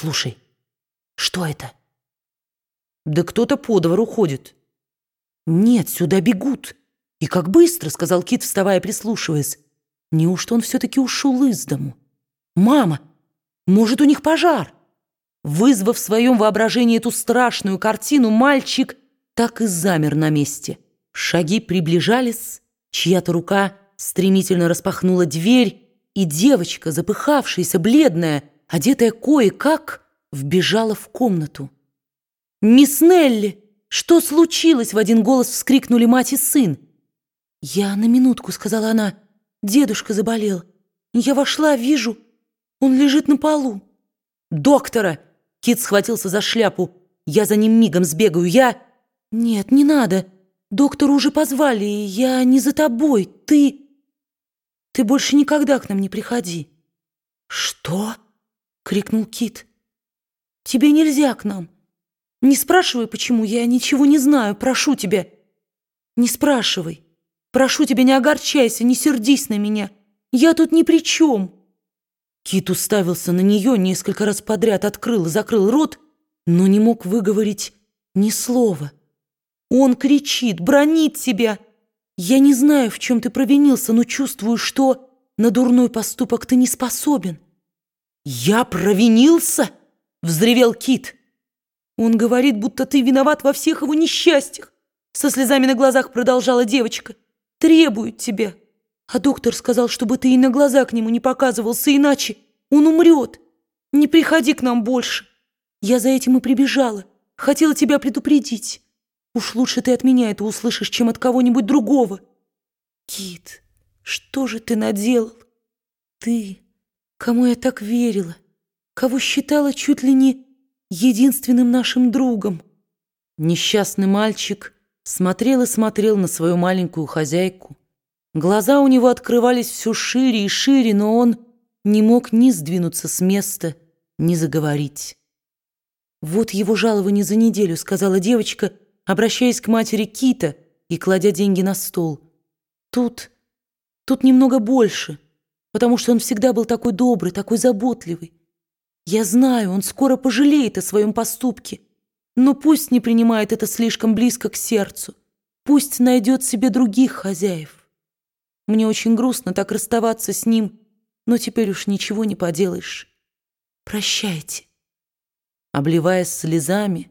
Слушай, что это? Да кто-то по двору ходит. Нет, сюда бегут. И как быстро, сказал Кит, вставая, прислушиваясь. Неужто он все-таки ушел из дому? Мама, может, у них пожар? Вызвав в своем воображении эту страшную картину, мальчик так и замер на месте. Шаги приближались, чья-то рука стремительно распахнула дверь, и девочка, запыхавшаяся, бледная, одетая кое-как, вбежала в комнату. «Мисс Нелли, что случилось?» — в один голос вскрикнули мать и сын. «Я на минутку», — сказала она, — «дедушка заболел. Я вошла, вижу, он лежит на полу». «Доктора!» — Кит схватился за шляпу. «Я за ним мигом сбегаю, я...» «Нет, не надо. Доктора уже позвали, я не за тобой. Ты... Ты больше никогда к нам не приходи». «Что?» — крикнул Кит. «Тебе нельзя к нам. Не спрашивай, почему, я ничего не знаю, прошу тебя. Не спрашивай. Прошу тебя, не огорчайся, не сердись на меня. Я тут ни при чем». Кит уставился на нее несколько раз подряд, открыл и закрыл рот, но не мог выговорить ни слова. Он кричит, бронит тебя. Я не знаю, в чем ты провинился, но чувствую, что на дурной поступок ты не способен. «Я провинился?» — взревел Кит. «Он говорит, будто ты виноват во всех его несчастьях», — со слезами на глазах продолжала девочка. «Требует тебя. А доктор сказал, чтобы ты и на глаза к нему не показывался, иначе он умрет. Не приходи к нам больше. Я за этим и прибежала. Хотела тебя предупредить». Уж лучше ты от меня это услышишь, чем от кого-нибудь другого. Кит, что же ты наделал? Ты, кому я так верила, кого считала чуть ли не единственным нашим другом. Несчастный мальчик смотрел и смотрел на свою маленькую хозяйку. Глаза у него открывались все шире и шире, но он не мог ни сдвинуться с места, ни заговорить. «Вот его жалование за неделю», — сказала девочка, — обращаясь к матери Кита и кладя деньги на стол. Тут, тут немного больше, потому что он всегда был такой добрый, такой заботливый. Я знаю, он скоро пожалеет о своем поступке, но пусть не принимает это слишком близко к сердцу, пусть найдет себе других хозяев. Мне очень грустно так расставаться с ним, но теперь уж ничего не поделаешь. Прощайте. Обливаясь слезами,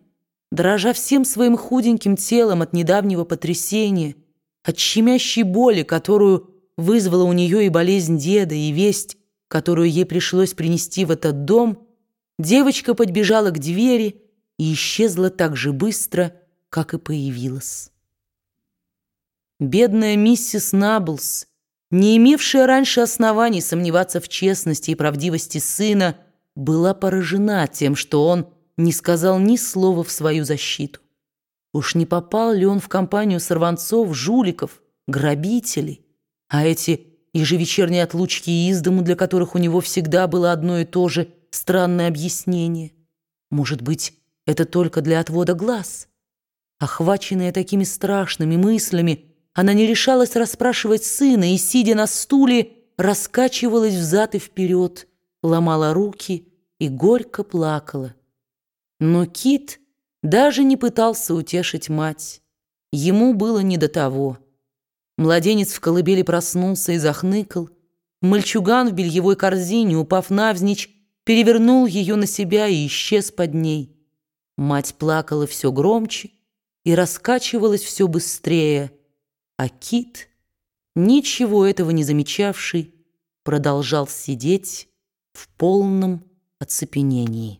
дрожа всем своим худеньким телом от недавнего потрясения, от щемящей боли, которую вызвала у нее и болезнь деда, и весть, которую ей пришлось принести в этот дом, девочка подбежала к двери и исчезла так же быстро, как и появилась. Бедная миссис Наблс, не имевшая раньше оснований сомневаться в честности и правдивости сына, была поражена тем, что он не сказал ни слова в свою защиту. Уж не попал ли он в компанию сорванцов, жуликов, грабителей? А эти ежевечерние отлучки из дому, для которых у него всегда было одно и то же странное объяснение. Может быть, это только для отвода глаз? Охваченная такими страшными мыслями, она не решалась расспрашивать сына и, сидя на стуле, раскачивалась взад и вперед, ломала руки и горько плакала. Но Кит даже не пытался утешить мать. Ему было не до того. Младенец в колыбели проснулся и захныкал. Мальчуган в бельевой корзине, упав навзничь, перевернул ее на себя и исчез под ней. Мать плакала все громче и раскачивалась все быстрее, а Кит, ничего этого не замечавший, продолжал сидеть в полном оцепенении.